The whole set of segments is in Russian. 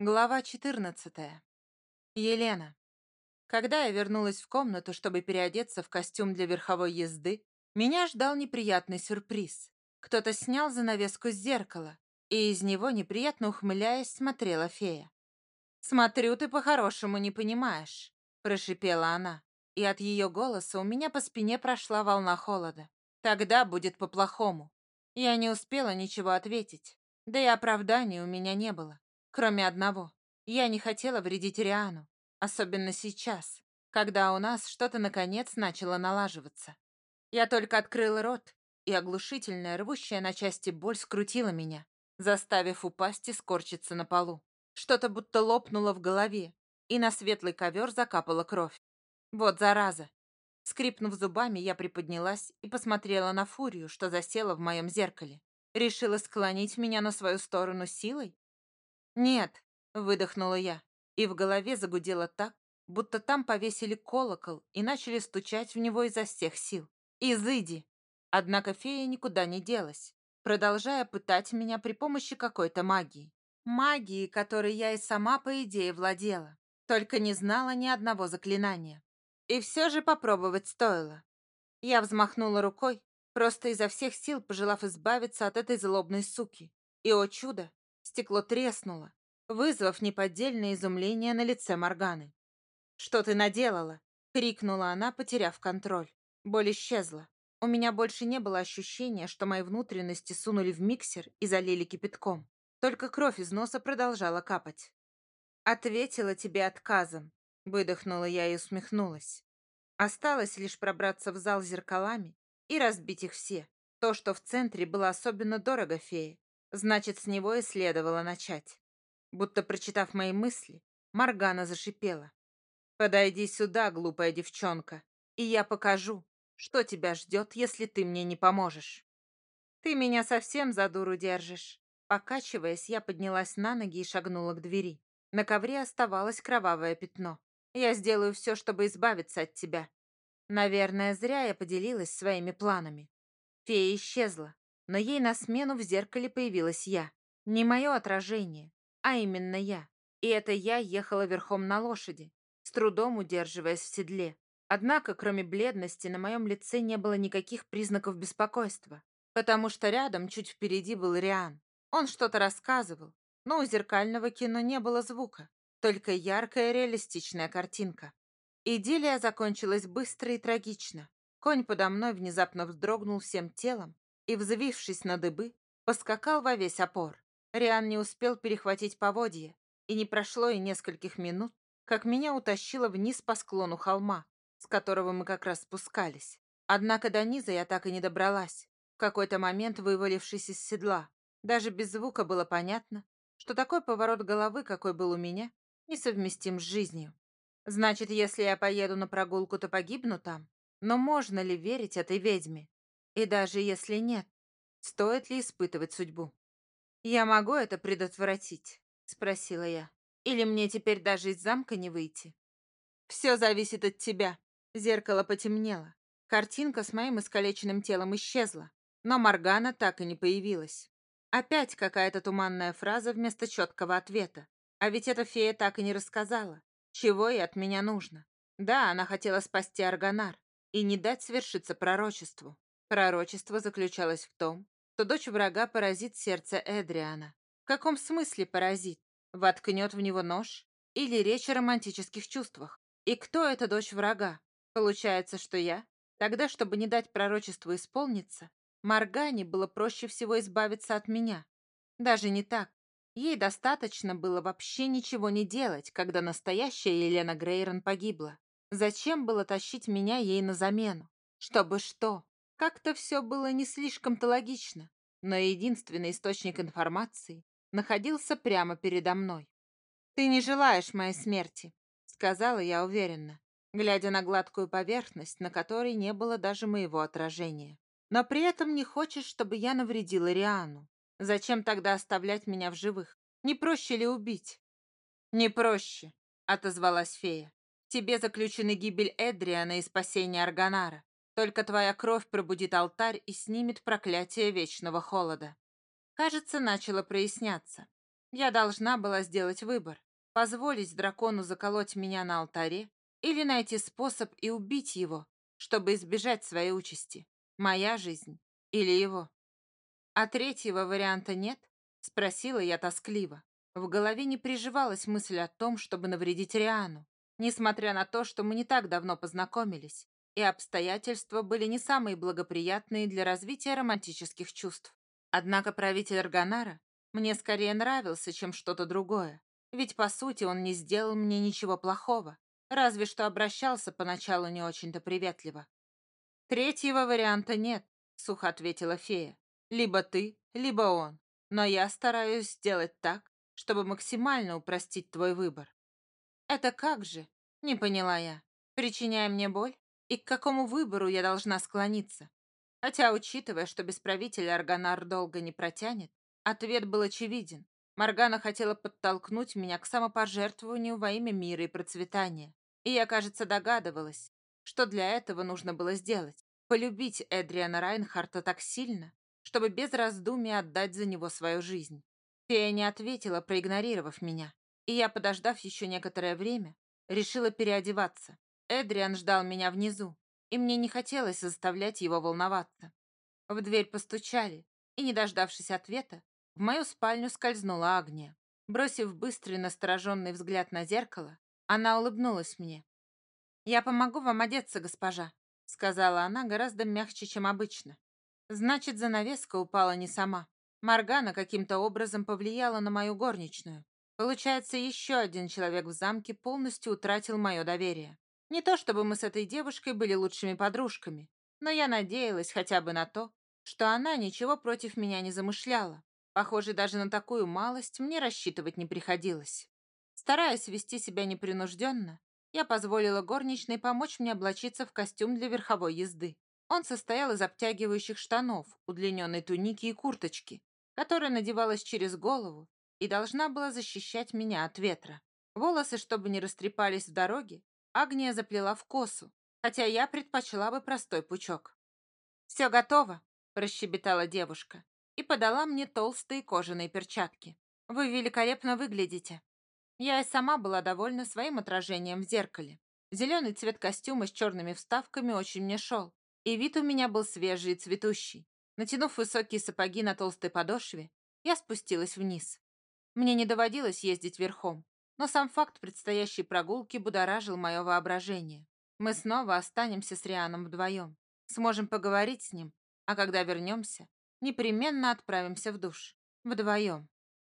Глава 14. Елена. Когда я вернулась в комнату, чтобы переодеться в костюм для верховой езды, меня ждал неприятный сюрприз. Кто-то снял занавеску с зеркала, и из него, неприятно ухмыляясь, смотрела фея. «Смотрю, ты по-хорошему не понимаешь», — прошипела она, и от ее голоса у меня по спине прошла волна холода. «Тогда будет по-плохому». Я не успела ничего ответить, да и оправданий у меня не было. Кроме одного. Я не хотела вредить Риану. Особенно сейчас, когда у нас что-то наконец начало налаживаться. Я только открыла рот, и оглушительная, рвущая на части боль скрутила меня, заставив упасть и скорчиться на полу. Что-то будто лопнуло в голове, и на светлый ковер закапала кровь. Вот зараза. Скрипнув зубами, я приподнялась и посмотрела на фурию, что засела в моем зеркале. Решила склонить меня на свою сторону силой? «Нет», — выдохнула я, и в голове загудело так, будто там повесили колокол и начали стучать в него изо всех сил. «Изыди!» Однако фея никуда не делась, продолжая пытать меня при помощи какой-то магии. Магии, которой я и сама, по идее, владела, только не знала ни одного заклинания. И все же попробовать стоило. Я взмахнула рукой, просто изо всех сил пожелав избавиться от этой злобной суки. И, о чудо, Стекло треснуло, вызвав неподдельное изумление на лице Морганы. «Что ты наделала?» — крикнула она, потеряв контроль. Боль исчезла. У меня больше не было ощущения, что мои внутренности сунули в миксер и залили кипятком. Только кровь из носа продолжала капать. «Ответила тебе отказом», — выдохнула я и усмехнулась. Осталось лишь пробраться в зал зеркалами и разбить их все. То, что в центре было особенно дорого фее, Значит, с него и следовало начать. Будто прочитав мои мысли, Маргана зашипела. «Подойди сюда, глупая девчонка, и я покажу, что тебя ждет, если ты мне не поможешь». «Ты меня совсем за дуру держишь». Покачиваясь, я поднялась на ноги и шагнула к двери. На ковре оставалось кровавое пятно. «Я сделаю все, чтобы избавиться от тебя». Наверное, зря я поделилась своими планами. Фея исчезла, но ей на смену в зеркале появилась я. Не мое отражение, а именно я. И это я ехала верхом на лошади, с трудом удерживаясь в седле. Однако, кроме бледности, на моем лице не было никаких признаков беспокойства, потому что рядом, чуть впереди, был Риан. Он что-то рассказывал, но у зеркального кино не было звука, только яркая реалистичная картинка. Идиллия закончилась быстро и трагично. Конь подо мной внезапно вздрогнул всем телом и, взвившись на дыбы, поскакал во весь опор. Риан не успел перехватить поводье, и не прошло и нескольких минут, как меня утащило вниз по склону холма, с которого мы как раз спускались. Однако до низа я так и не добралась, в какой-то момент вывалившись из седла. Даже без звука было понятно, что такой поворот головы, какой был у меня, несовместим с жизнью. Значит, если я поеду на прогулку, то погибну там? Но можно ли верить этой ведьме? И даже если нет, стоит ли испытывать судьбу? «Я могу это предотвратить?» — спросила я. «Или мне теперь даже из замка не выйти?» «Все зависит от тебя». Зеркало потемнело. Картинка с моим искалеченным телом исчезла, но Моргана так и не появилась. Опять какая-то туманная фраза вместо четкого ответа. А ведь эта фея так и не рассказала, чего ей от меня нужно. Да, она хотела спасти Арганар и не дать свершиться пророчеству. Пророчество заключалось в том, что дочь врага поразит сердце Эдриана. В каком смысле поразит? Воткнет в него нож? Или речь о романтических чувствах? И кто эта дочь врага? Получается, что я? Тогда, чтобы не дать пророчеству исполниться, Маргане было проще всего избавиться от меня. Даже не так. Ей достаточно было вообще ничего не делать, когда настоящая Елена Грейрон погибла. Зачем было тащить меня ей на замену? Чтобы что? Как-то все было не слишком-то логично, но единственный источник информации находился прямо передо мной. «Ты не желаешь моей смерти», — сказала я уверенно, глядя на гладкую поверхность, на которой не было даже моего отражения. «Но при этом не хочешь, чтобы я навредила Риану. Зачем тогда оставлять меня в живых? Не проще ли убить?» «Не проще», — отозвалась фея. «Тебе заключены гибель Эдриана и спасение Арганара. Только твоя кровь пробудит алтарь и снимет проклятие вечного холода. Кажется, начало проясняться. Я должна была сделать выбор. Позволить дракону заколоть меня на алтаре или найти способ и убить его, чтобы избежать своей участи. Моя жизнь или его. А третьего варианта нет? Спросила я тоскливо. В голове не приживалась мысль о том, чтобы навредить Риану, несмотря на то, что мы не так давно познакомились, и обстоятельства были не самые благоприятные для развития романтических чувств. Однако правитель Арганара мне скорее нравился, чем что-то другое, ведь, по сути, он не сделал мне ничего плохого, разве что обращался поначалу не очень-то приветливо. «Третьего варианта нет», — сухо ответила фея. «Либо ты, либо он. Но я стараюсь сделать так, чтобы максимально упростить твой выбор». «Это как же?» — не поняла я. «Причиняя мне боль? И к какому выбору я должна склониться?» Хотя, учитывая, что без правителя Арганар долго не протянет, ответ был очевиден. Маргана хотела подтолкнуть меня к самопожертвованию во имя мира и процветания. И я, кажется, догадывалась, что для этого нужно было сделать. Полюбить Эдриана Райнхарта так сильно, чтобы без раздумий отдать за него свою жизнь. Фея не ответила, проигнорировав меня. И я, подождав еще некоторое время, решила переодеваться. Эдриан ждал меня внизу, и мне не хотелось заставлять его волноваться. В дверь постучали, и, не дождавшись ответа, в мою спальню скользнула Агния. Бросив быстрый настороженный взгляд на зеркало, она улыбнулась мне. «Я помогу вам одеться, госпожа», — сказала она гораздо мягче, чем обычно. Значит, занавеска упала не сама. Маргана каким-то образом повлияла на мою горничную. Получается, еще один человек в замке полностью утратил мое доверие. Не то чтобы мы с этой девушкой были лучшими подружками, но я надеялась хотя бы на то, что она ничего против меня не замышляла. Похоже, даже на такую малость мне рассчитывать не приходилось. Стараясь вести себя непринужденно, я позволила горничной помочь мне облачиться в костюм для верховой езды. Он состоял из обтягивающих штанов, удлиненной туники и курточки, которая надевалась через голову и должна была защищать меня от ветра. Волосы, чтобы не растрепались в дороге, Агния заплела в косу, хотя я предпочла бы простой пучок. «Все готово», – прощебетала девушка и подала мне толстые кожаные перчатки. «Вы великолепно выглядите». Я и сама была довольна своим отражением в зеркале. Зеленый цвет костюма с черными вставками очень мне шел, и вид у меня был свежий и цветущий. Натянув высокие сапоги на толстой подошве, я спустилась вниз. Мне не доводилось ездить верхом, но сам факт предстоящей прогулки будоражил мое воображение. Мы снова останемся с Рианом вдвоем, сможем поговорить с ним, а когда вернемся, непременно отправимся в душ. Вдвоем.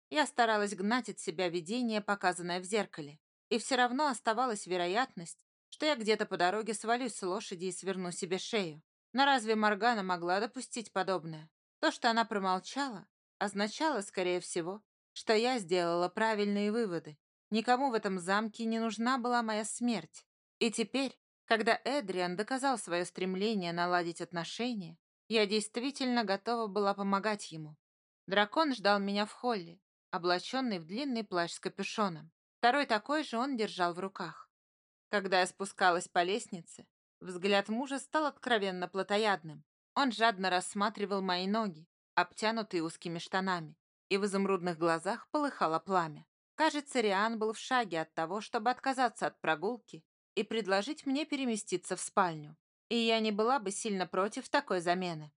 Я старалась гнать от себя видение, показанное в зеркале, и все равно оставалась вероятность, что я где-то по дороге свалюсь с лошади и сверну себе шею. Но разве Моргана могла допустить подобное? То, что она промолчала, означало, скорее всего, что я сделала правильные выводы. Никому в этом замке не нужна была моя смерть. И теперь, когда Эдриан доказал свое стремление наладить отношения, я действительно готова была помогать ему. Дракон ждал меня в холле, облаченный в длинный плащ с капюшоном. Второй такой же он держал в руках. Когда я спускалась по лестнице, взгляд мужа стал откровенно плотоядным. Он жадно рассматривал мои ноги, обтянутые узкими штанами, и в изумрудных глазах полыхало пламя. Кажется, Риан был в шаге от того, чтобы отказаться от прогулки и предложить мне переместиться в спальню. И я не была бы сильно против такой замены.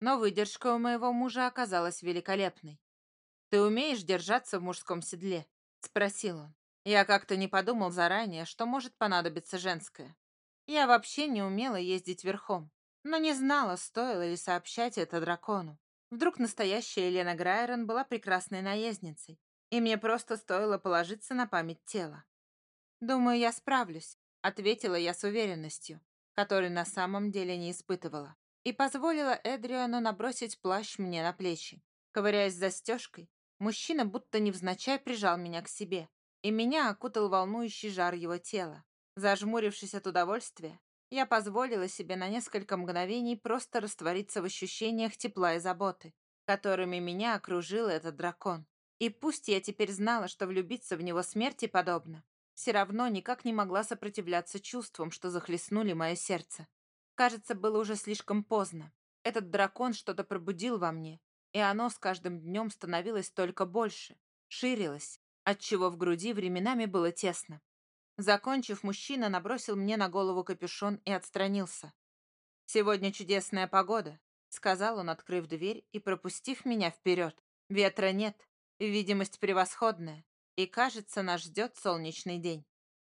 Но выдержка у моего мужа оказалась великолепной. «Ты умеешь держаться в мужском седле?» — спросил он. Я как-то не подумал заранее, что может понадобиться женское. Я вообще не умела ездить верхом, но не знала, стоило ли сообщать это дракону. Вдруг настоящая Елена Грайрон была прекрасной наездницей, и мне просто стоило положиться на память тела. «Думаю, я справлюсь», — ответила я с уверенностью, которой на самом деле не испытывала, и позволила Эдриану набросить плащ мне на плечи. Ковыряясь застежкой, Мужчина будто невзначай прижал меня к себе, и меня окутал волнующий жар его тела. Зажмурившись от удовольствия, я позволила себе на несколько мгновений просто раствориться в ощущениях тепла и заботы, которыми меня окружил этот дракон. И пусть я теперь знала, что влюбиться в него смерти подобно, все равно никак не могла сопротивляться чувствам, что захлестнули мое сердце. Кажется, было уже слишком поздно. Этот дракон что-то пробудил во мне, и оно с каждым днем становилось только больше. ширилась, отчего в груди временами было тесно. Закончив, мужчина набросил мне на голову капюшон и отстранился. «Сегодня чудесная погода», — сказал он, открыв дверь и пропустив меня вперед. «Ветра нет, видимость превосходная, и, кажется, нас ждет солнечный день».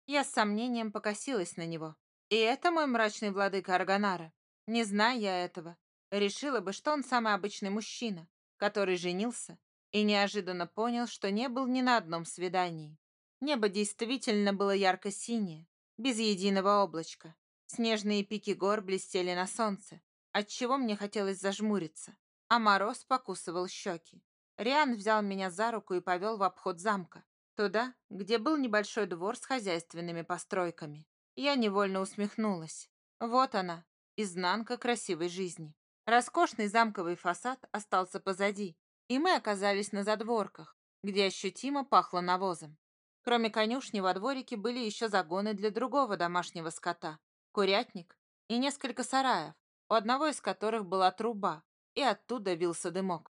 Я с сомнением покосилась на него. «И это мой мрачный владыка Арганара? Не зная я этого, решила бы, что он самый обычный мужчина, который женился и неожиданно понял, что не был ни на одном свидании. Небо действительно было ярко-синее, без единого облачка. Снежные пики гор блестели на солнце, отчего мне хотелось зажмуриться, а мороз покусывал щеки. Риан взял меня за руку и повел в обход замка, туда, где был небольшой двор с хозяйственными постройками. Я невольно усмехнулась. Вот она, изнанка красивой жизни. Роскошный замковый фасад остался позади, и мы оказались на задворках, где ощутимо пахло навозом. Кроме конюшни во дворике были еще загоны для другого домашнего скота, курятник и несколько сараев, у одного из которых была труба, и оттуда вился дымок.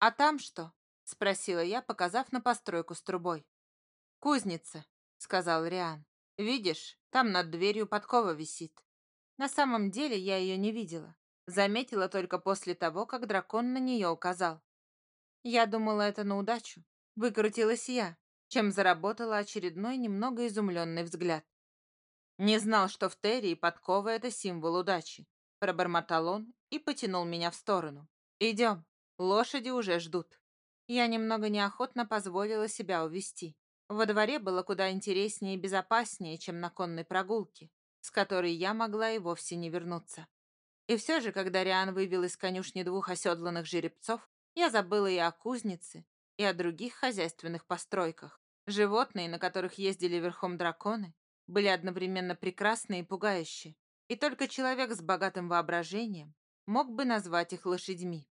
«А там что?» — спросила я, показав на постройку с трубой. «Кузница», — сказал Риан. «Видишь, там над дверью подкова висит». На самом деле я ее не видела. Заметила только после того, как дракон на нее указал. Я думала, это на удачу. Выкрутилась я, чем заработала очередной немного изумленный взгляд. Не знал, что в Террии подкова — это символ удачи. Пробормотал он и потянул меня в сторону. «Идем, лошади уже ждут». Я немного неохотно позволила себя увести. Во дворе было куда интереснее и безопаснее, чем на конной прогулке, с которой я могла и вовсе не вернуться. И все же, когда Риан вывел из конюшни двух оседланных жеребцов, я забыла и о кузнице, и о других хозяйственных постройках. Животные, на которых ездили верхом драконы, были одновременно прекрасны и пугающие, и только человек с богатым воображением мог бы назвать их лошадьми.